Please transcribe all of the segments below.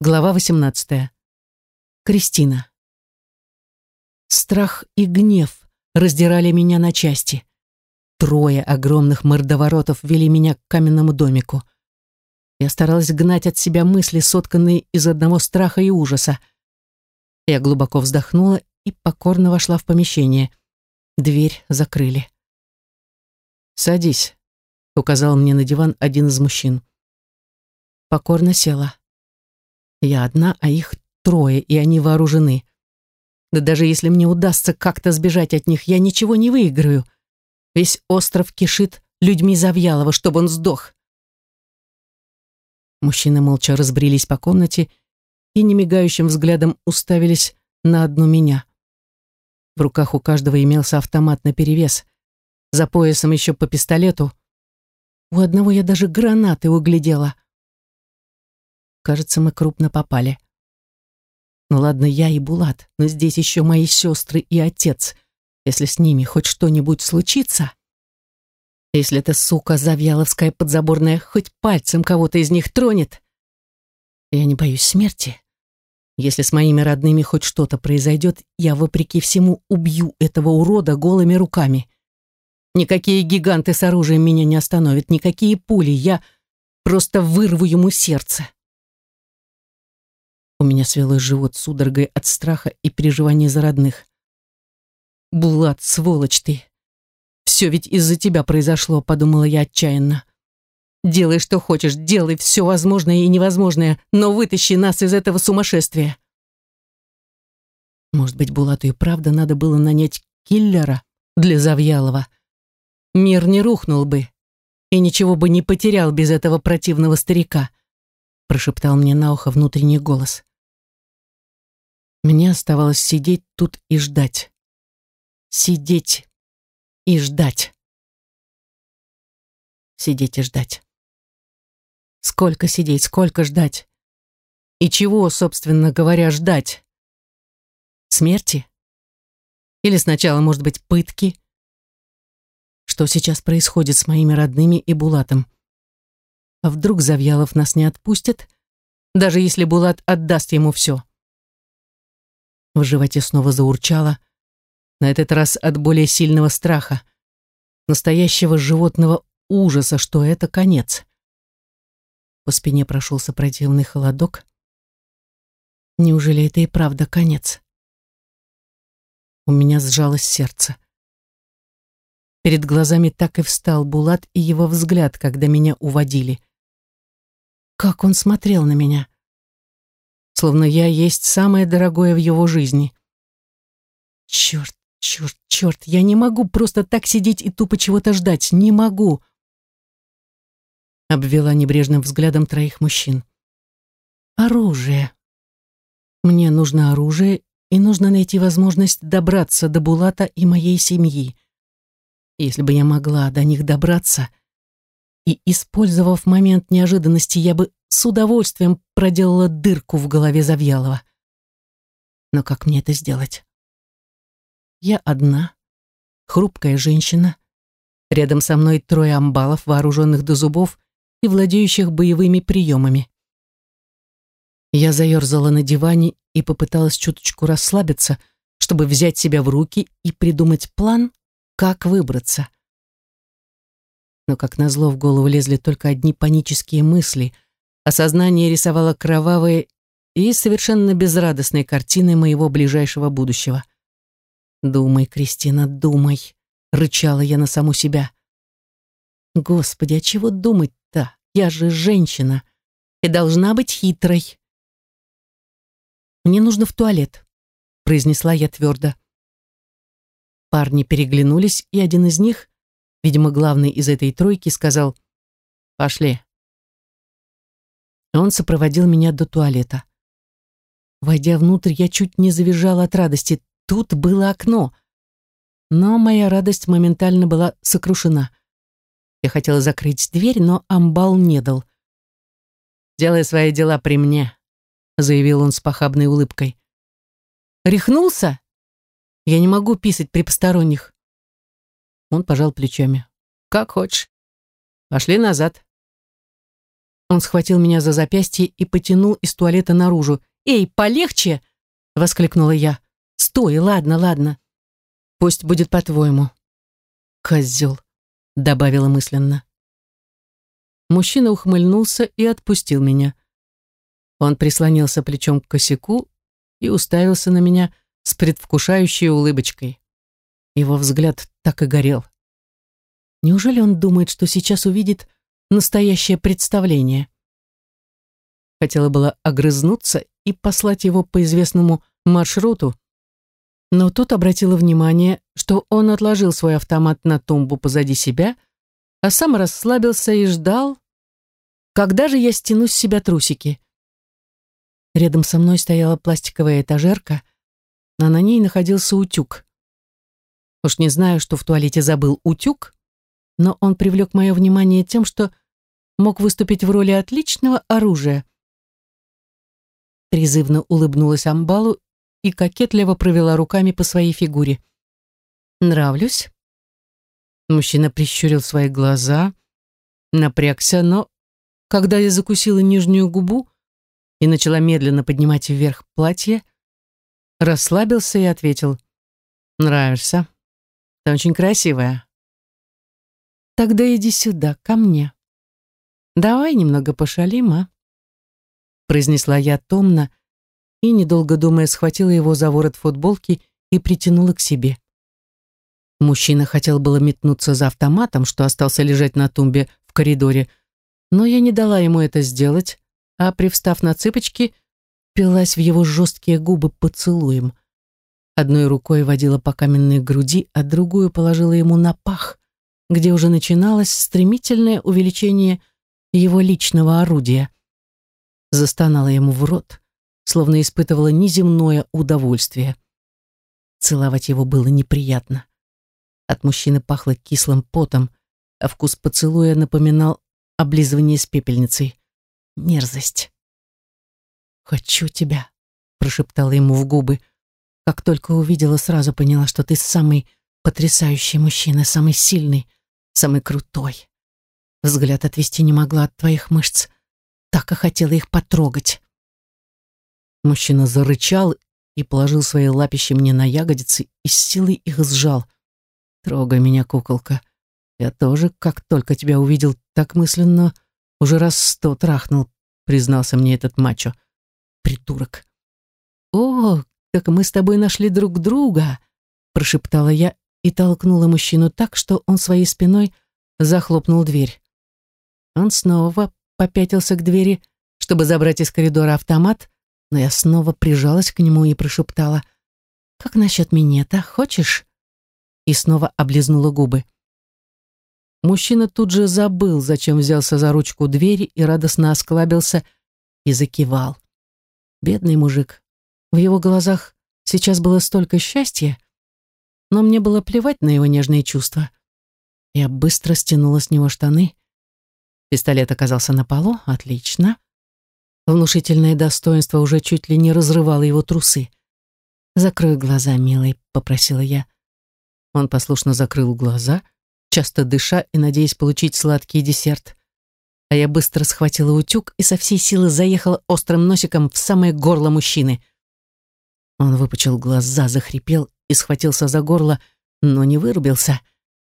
Глава 18. Кристина. Страх и гнев раздирали меня на части. Трое огромных мордоворотов вели меня к каменному домику. Я старалась гнать от себя мысли, сотканные из одного страха и ужаса. Я глубоко вздохнула и покорно вошла в помещение. Дверь закрыли. «Садись», — указал мне на диван один из мужчин. Покорно села. Я одна, а их трое, и они вооружены. Да даже если мне удастся как-то сбежать от них, я ничего не выиграю. Весь остров кишит людьми Завьялова, чтобы он сдох. Мужчины молча разбрелись по комнате и немигающим взглядом уставились на одну меня. В руках у каждого имелся автомат наперевес. За поясом еще по пистолету. У одного я даже гранаты углядела. Кажется, мы крупно попали. Ну ладно, я и Булат, но здесь еще мои сестры и отец. Если с ними хоть что-нибудь случится... Если эта сука Завьяловская подзаборная хоть пальцем кого-то из них тронет... Я не боюсь смерти. Если с моими родными хоть что-то произойдет, я, вопреки всему, убью этого урода голыми руками. Никакие гиганты с оружием меня не остановят, никакие пули. Я просто вырву ему сердце. У меня свело живот судорогой от страха и переживания за родных. «Булат, сволочь ты! Все ведь из-за тебя произошло», — подумала я отчаянно. «Делай, что хочешь, делай все возможное и невозможное, но вытащи нас из этого сумасшествия». Может быть, Булату и правда надо было нанять киллера для Завьялова. Мир не рухнул бы и ничего бы не потерял без этого противного старика прошептал мне на ухо внутренний голос. Мне оставалось сидеть тут и ждать. Сидеть и ждать. Сидеть и ждать. Сколько сидеть, сколько ждать? И чего, собственно говоря, ждать? Смерти? Или сначала, может быть, пытки? Что сейчас происходит с моими родными и Булатом? А вдруг Завьялов нас не отпустит, даже если Булат отдаст ему все? В животе снова заурчало, на этот раз от более сильного страха, настоящего животного ужаса, что это конец. По спине прошелся противный холодок. Неужели это и правда конец? У меня сжалось сердце. Перед глазами так и встал Булат и его взгляд, когда меня уводили — как он смотрел на меня. Словно я есть самое дорогое в его жизни. Черт, черт, черт, я не могу просто так сидеть и тупо чего-то ждать. Не могу. Обвела небрежным взглядом троих мужчин. Оружие. Мне нужно оружие, и нужно найти возможность добраться до Булата и моей семьи. Если бы я могла до них добраться, и, использовав момент неожиданности, я бы с удовольствием проделала дырку в голове Завьялова. Но как мне это сделать? Я одна, хрупкая женщина, рядом со мной трое амбалов, вооруженных до зубов и владеющих боевыми приемами. Я заерзала на диване и попыталась чуточку расслабиться, чтобы взять себя в руки и придумать план, как выбраться но, как назло, в голову лезли только одни панические мысли, а сознание рисовало кровавые и совершенно безрадостные картины моего ближайшего будущего. «Думай, Кристина, думай», — рычала я на саму себя. «Господи, а чего думать-то? Я же женщина и должна быть хитрой». «Мне нужно в туалет», — произнесла я твердо. Парни переглянулись, и один из них, видимо, главный из этой тройки, сказал «Пошли». Он сопроводил меня до туалета. Войдя внутрь, я чуть не завизжала от радости. Тут было окно. Но моя радость моментально была сокрушена. Я хотела закрыть дверь, но амбал не дал. «Делай свои дела при мне», — заявил он с похабной улыбкой. «Рехнулся? Я не могу писать при посторонних». Он пожал плечами. «Как хочешь. Пошли назад». Он схватил меня за запястье и потянул из туалета наружу. «Эй, полегче!» — воскликнула я. «Стой, ладно, ладно. Пусть будет по-твоему». «Козел», — добавила мысленно. Мужчина ухмыльнулся и отпустил меня. Он прислонился плечом к косяку и уставился на меня с предвкушающей улыбочкой. Его взгляд так и горел. Неужели он думает, что сейчас увидит настоящее представление? Хотела было огрызнуться и послать его по известному маршруту, но тут обратила внимание, что он отложил свой автомат на тумбу позади себя, а сам расслабился и ждал, когда же я стяну с себя трусики. Рядом со мной стояла пластиковая этажерка, а на ней находился утюг. Уж не знаю, что в туалете забыл утюг, но он привлек мое внимание тем, что мог выступить в роли отличного оружия. Призывно улыбнулась Амбалу и кокетливо провела руками по своей фигуре. «Нравлюсь?» Мужчина прищурил свои глаза, напрягся, но, когда я закусила нижнюю губу и начала медленно поднимать вверх платье, расслабился и ответил «Нравишься. Ты очень красивая». «Тогда иди сюда, ко мне. Давай немного пошалим, а?» произнесла я томно, и, недолго думая, схватила его за ворот футболки и притянула к себе. Мужчина хотел было метнуться за автоматом, что остался лежать на тумбе в коридоре, но я не дала ему это сделать, а, привстав на цыпочки, пилась в его жесткие губы поцелуем. Одной рукой водила по каменной груди, а другую положила ему на пах, где уже начиналось стремительное увеличение его личного орудия. Застонала ему в рот, словно испытывала неземное удовольствие. Целовать его было неприятно. От мужчины пахло кислым потом, а вкус поцелуя напоминал облизывание с пепельницей. Мерзость. «Хочу тебя», — прошептала ему в губы. Как только увидела, сразу поняла, что ты самый потрясающий мужчина, самый сильный, самый крутой. Взгляд отвести не могла от твоих мышц, так и хотела их потрогать. Мужчина зарычал и положил свои лапищи мне на ягодицы и с силой их сжал. «Трогай меня, куколка. Я тоже, как только тебя увидел, так мысленно уже раз сто трахнул», признался мне этот мачо. «Придурок». «О, так мы с тобой нашли друг друга», прошептала я и толкнула мужчину так, что он своей спиной захлопнул дверь. Он снова попятился к двери, чтобы забрать из коридора автомат, но я снова прижалась к нему и прошептала «Как насчет минета, хочешь?» и снова облизнула губы. Мужчина тут же забыл, зачем взялся за ручку двери и радостно осклабился и закивал. Бедный мужик. В его глазах сейчас было столько счастья, но мне было плевать на его нежные чувства. Я быстро стянула с него штаны. Пистолет оказался на полу, отлично. Внушительное достоинство уже чуть ли не разрывало его трусы. «Закрой глаза, милый», — попросила я. Он послушно закрыл глаза, часто дыша и надеясь получить сладкий десерт. А я быстро схватила утюг и со всей силы заехала острым носиком в самое горло мужчины. Он выпучил глаза, захрипел и схватился за горло, но не вырубился.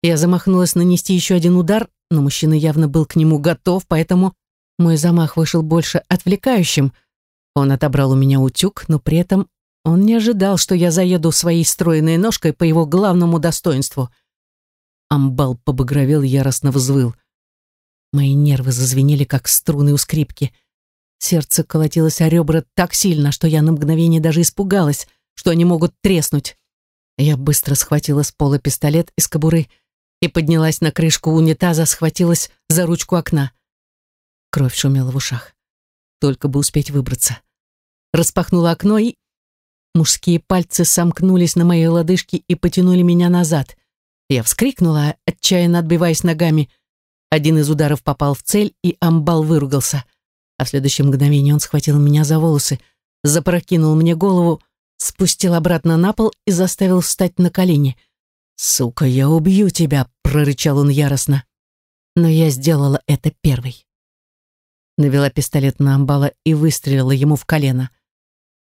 Я замахнулась нанести еще один удар, но мужчина явно был к нему готов, поэтому мой замах вышел больше отвлекающим. Он отобрал у меня утюг, но при этом он не ожидал, что я заеду своей стройной ножкой по его главному достоинству. Амбал побагровел, яростно взвыл. Мои нервы зазвенели, как струны у скрипки. Сердце колотилось о ребра так сильно, что я на мгновение даже испугалась, что они могут треснуть. Я быстро схватила с пола пистолет из кобуры и поднялась на крышку унитаза, схватилась за ручку окна. Кровь шумела в ушах. Только бы успеть выбраться. Распахнула окно и... Мужские пальцы сомкнулись на моей лодыжке и потянули меня назад. Я вскрикнула, отчаянно отбиваясь ногами. Один из ударов попал в цель, и амбал выругался. А в следующее мгновение он схватил меня за волосы, запрокинул мне голову, спустил обратно на пол и заставил встать на колени. «Сука, я убью тебя!» — прорычал он яростно. Но я сделала это первой. Навела пистолет на амбала и выстрелила ему в колено.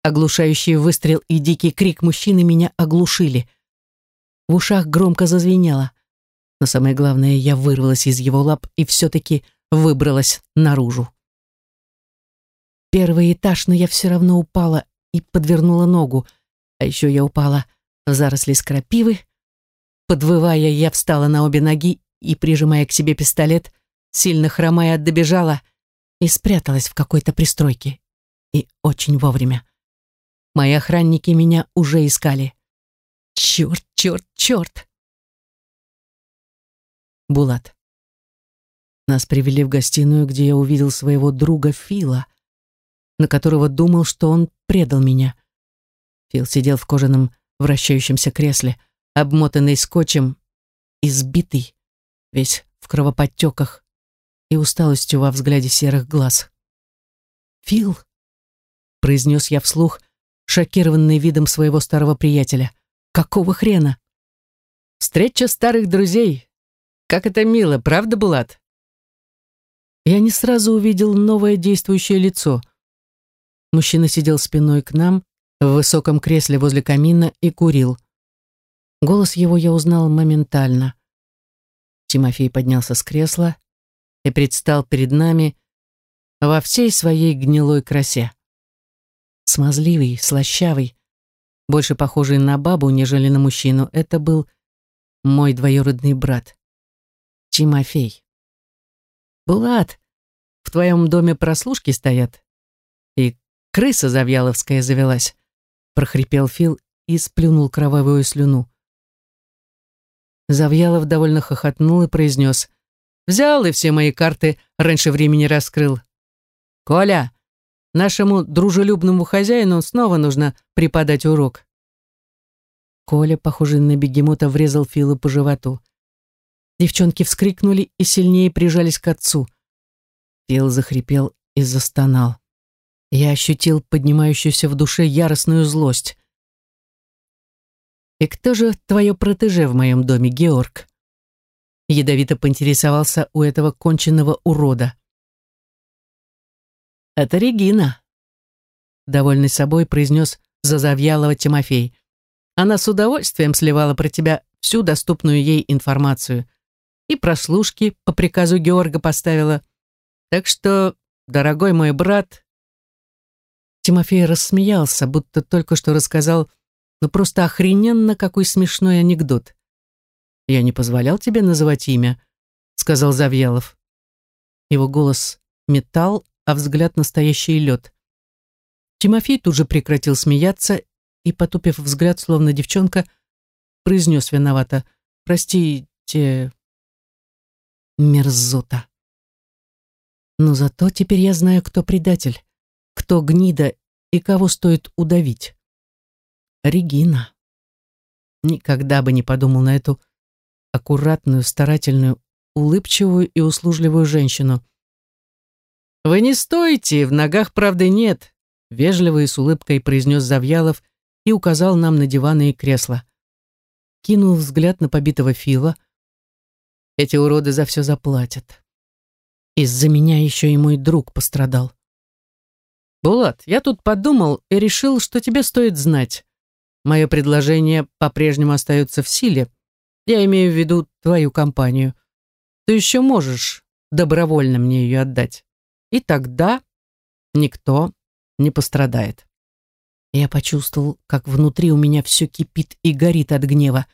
Оглушающий выстрел и дикий крик мужчины меня оглушили. В ушах громко зазвенело. Но самое главное, я вырвалась из его лап и все-таки выбралась наружу. Первый этаж, но я все равно упала и подвернула ногу. А еще я упала в заросли скрапивы. Подвывая, я встала на обе ноги и, прижимая к себе пистолет, сильно хромая, добежала и спряталась в какой-то пристройке. И очень вовремя. Мои охранники меня уже искали. Черт, черт, черт! Булат. Нас привели в гостиную, где я увидел своего друга Фила, на которого думал, что он предал меня. Фил сидел в кожаном вращающемся кресле, обмотанный скотчем, избитый, весь в кровоподтеках и усталостью во взгляде серых глаз. «Фил», — произнес я вслух, шокированный видом своего старого приятеля, «какого хрена?» «Встреча старых друзей. Как это мило, правда, Булат?» Я не сразу увидел новое действующее лицо. Мужчина сидел спиной к нам, в высоком кресле возле камина и курил. Голос его я узнал моментально. Тимофей поднялся с кресла и предстал перед нами во всей своей гнилой красе. Смазливый, слащавый, больше похожий на бабу, нежели на мужчину, это был мой двоюродный брат, Тимофей. «Булат, в твоем доме прослушки стоят?» И крыса завьяловская завелась, прохрипел Фил и сплюнул кровавую слюну. Завьялов довольно хохотнул и произнес. «Взял и все мои карты раньше времени раскрыл. Коля, нашему дружелюбному хозяину снова нужно преподать урок». Коля, похожий на бегемота, врезал Филу по животу. Девчонки вскрикнули и сильнее прижались к отцу. Фил захрипел и застонал. Я ощутил поднимающуюся в душе яростную злость. «И кто же твое протеже в моем доме, Георг?» Ядовито поинтересовался у этого конченного урода. «Это Регина», — довольный собой произнес Зазавьялова Тимофей. «Она с удовольствием сливала про тебя всю доступную ей информацию и прослушки по приказу Георга поставила. Так что, дорогой мой брат...» Тимофей рассмеялся, будто только что рассказал, ну просто охрененно какой смешной анекдот. «Я не позволял тебе называть имя», — сказал Завьялов. Его голос — металл, а взгляд — настоящий лед. Тимофей тут же прекратил смеяться и, потупив взгляд, словно девчонка, произнес виновато. «Простите, мерзота. Но зато теперь я знаю, кто предатель, кто гнида и кого стоит удавить. Регина. Никогда бы не подумал на эту аккуратную, старательную, улыбчивую и услужливую женщину. «Вы не стоите, в ногах правды нет», вежливо и с улыбкой произнес Завьялов и указал нам на диваны и кресла. Кинул взгляд на побитого Фила, эти уроды за все заплатят. Из-за меня еще и мой друг пострадал. Булат, я тут подумал и решил, что тебе стоит знать. Мое предложение по-прежнему остается в силе. Я имею в виду твою компанию. Ты еще можешь добровольно мне ее отдать. И тогда никто не пострадает. Я почувствовал, как внутри у меня все кипит и горит от гнева.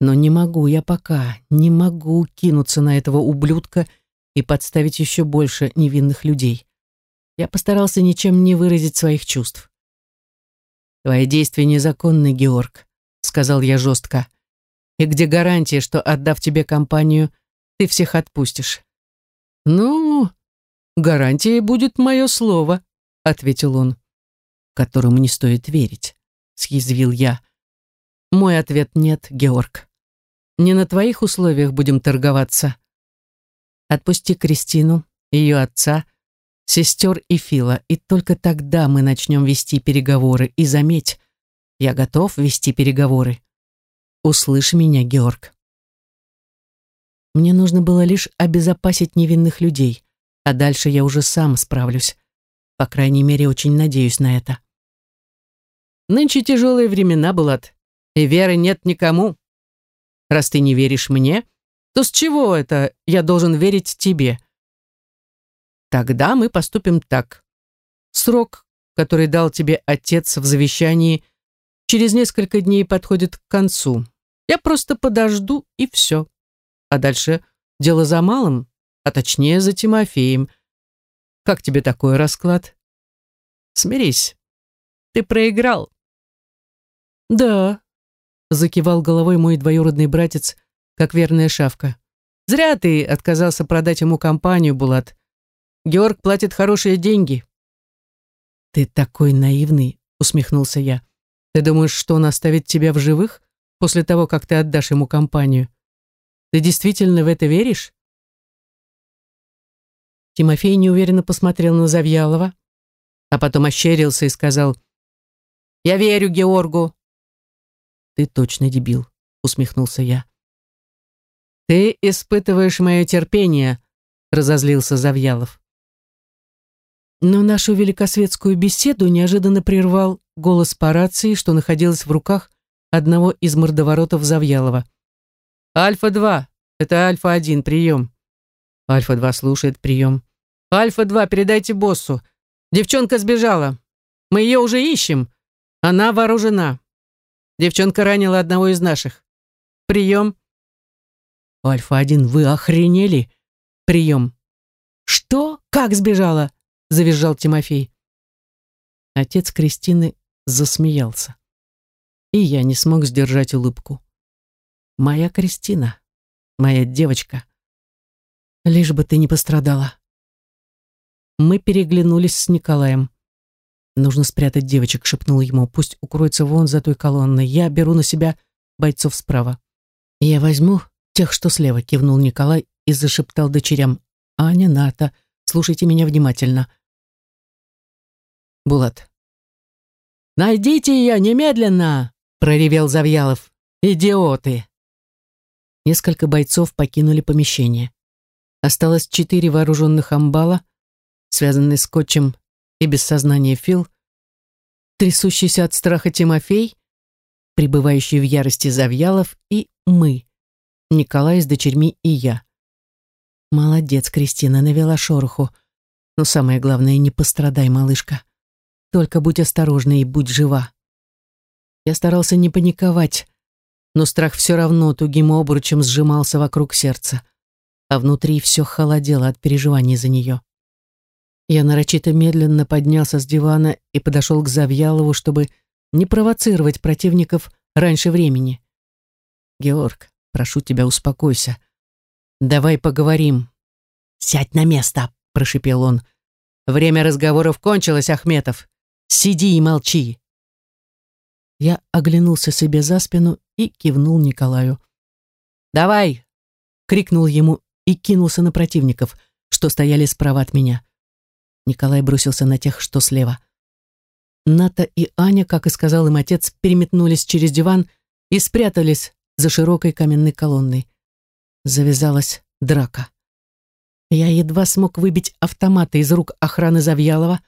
Но не могу я пока, не могу кинуться на этого ублюдка и подставить еще больше невинных людей. Я постарался ничем не выразить своих чувств. «Твои действия незаконны, Георг», — сказал я жестко. «И где гарантия, что, отдав тебе компанию, ты всех отпустишь?» «Ну, гарантией будет мое слово», — ответил он, которому не стоит верить, — съязвил я. Мой ответ нет, Георг. Не на твоих условиях будем торговаться. Отпусти Кристину, ее отца, сестер и Фила, и только тогда мы начнем вести переговоры. И заметь, я готов вести переговоры. Услышь меня, Георг. Мне нужно было лишь обезопасить невинных людей, А дальше я уже сам справлюсь. По крайней мере, очень надеюсь на это. Нынче тяжелые времена, Булат, и веры нет никому. Раз ты не веришь мне, то с чего это я должен верить тебе? Тогда мы поступим так. Срок, который дал тебе отец в завещании, через несколько дней подходит к концу. Я просто подожду, и все. А дальше дело за малым, а точнее за Тимофеем. Как тебе такой расклад? Смирись. Ты проиграл. Да, закивал головой мой двоюродный братец, как верная шавка. Зря ты отказался продать ему компанию, Булат. Георг платит хорошие деньги. Ты такой наивный, усмехнулся я. Ты думаешь, что он оставит тебя в живых после того, как ты отдашь ему компанию? Ты действительно в это веришь? Тимофей неуверенно посмотрел на Завьялова, а потом ощерился и сказал, «Я верю Георгу». «Ты точно дебил», — усмехнулся я. «Ты испытываешь мое терпение», — разозлился Завьялов. Но нашу великосветскую беседу неожиданно прервал голос по рации, что находилась в руках одного из мордоворотов Завьялова. «Альфа-2, это Альфа-1, прием». Альфа-2 слушает прием. «Альфа-2, передайте боссу. Девчонка сбежала. Мы ее уже ищем. Она вооружена. Девчонка ранила одного из наших. Прием». «Альфа-1, вы охренели?» «Прием». «Что? Как сбежала?» Завизжал Тимофей. Отец Кристины засмеялся. И я не смог сдержать улыбку. Моя Кристина, моя девочка. Лишь бы ты не пострадала. Мы переглянулись с Николаем. «Нужно спрятать девочек», — шепнул ему. «Пусть укроется вон за той колонной. Я беру на себя бойцов справа». «Я возьму тех, что слева», — кивнул Николай и зашептал дочерям. «Аня, Ната, слушайте меня внимательно. Булат. «Найдите ее немедленно!» — проревел Завьялов. «Идиоты!» Несколько бойцов покинули помещение. Осталось четыре вооруженных амбала, связанные скотчем и без сознания Фил, трясущийся от страха Тимофей, пребывающий в ярости Завьялов и мы, Николай с дочерьми и я. Молодец, Кристина, навела шороху. Но самое главное, не пострадай, малышка. Только будь осторожна и будь жива. Я старался не паниковать, но страх все равно тугим обручем сжимался вокруг сердца, а внутри все холодело от переживаний за нее. Я нарочито медленно поднялся с дивана и подошел к Завьялову, чтобы не провоцировать противников раньше времени. «Георг, прошу тебя, успокойся. Давай поговорим». «Сядь на место», — прошипел он. «Время разговоров кончилось, Ахметов. Сиди и молчи. Я оглянулся себе за спину и кивнул Николаю. «Давай!» — крикнул ему и кинулся на противников, что стояли справа от меня. Николай бросился на тех, что слева. Ната и Аня, как и сказал им отец, переметнулись через диван и спрятались за широкой каменной колонной. Завязалась драка. Я едва смог выбить автоматы из рук охраны Завьялова,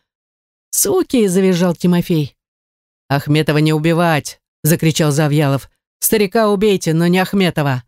«Суки!» — завизжал Тимофей. «Ахметова не убивать!» — закричал Завьялов. «Старика убейте, но не Ахметова!»